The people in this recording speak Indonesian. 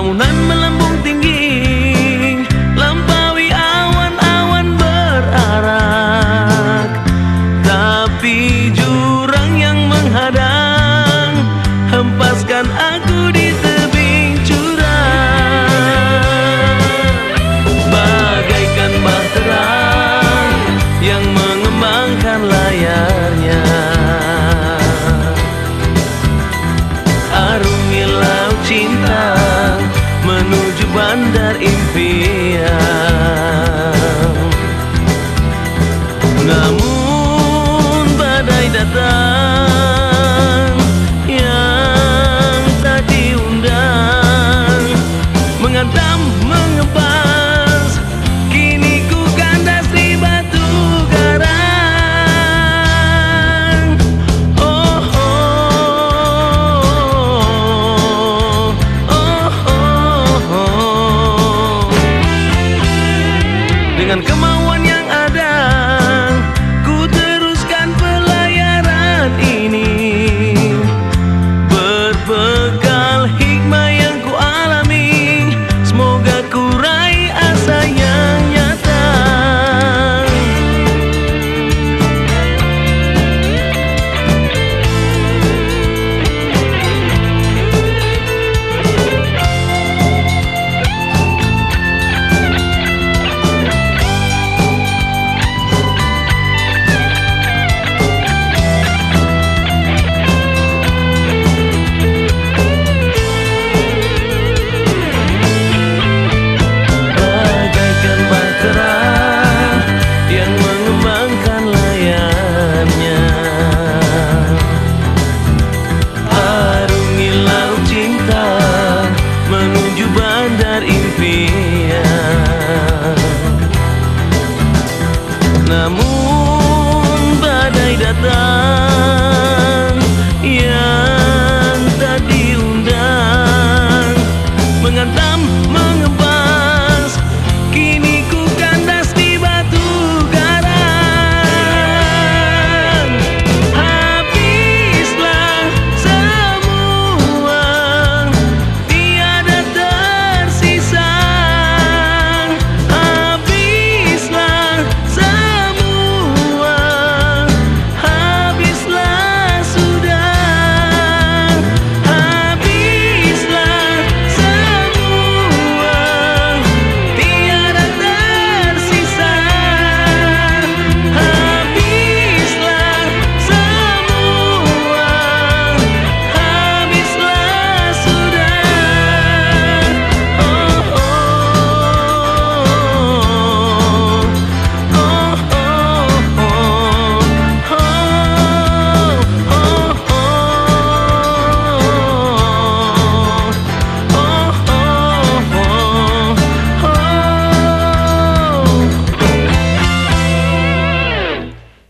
Launan melambung tinggi Lampaui awan-awan berarak. Tapi jurang yang menghadang Hempaskan aku di tebing curang. Bagaikan bahtera Yang mengembangkan layar. datang yang tak diundang mengantam mengebas kini ku kandas di batu karang oh oh oh, oh, oh. dengan kemampuan bandar impian. Namun badai datang.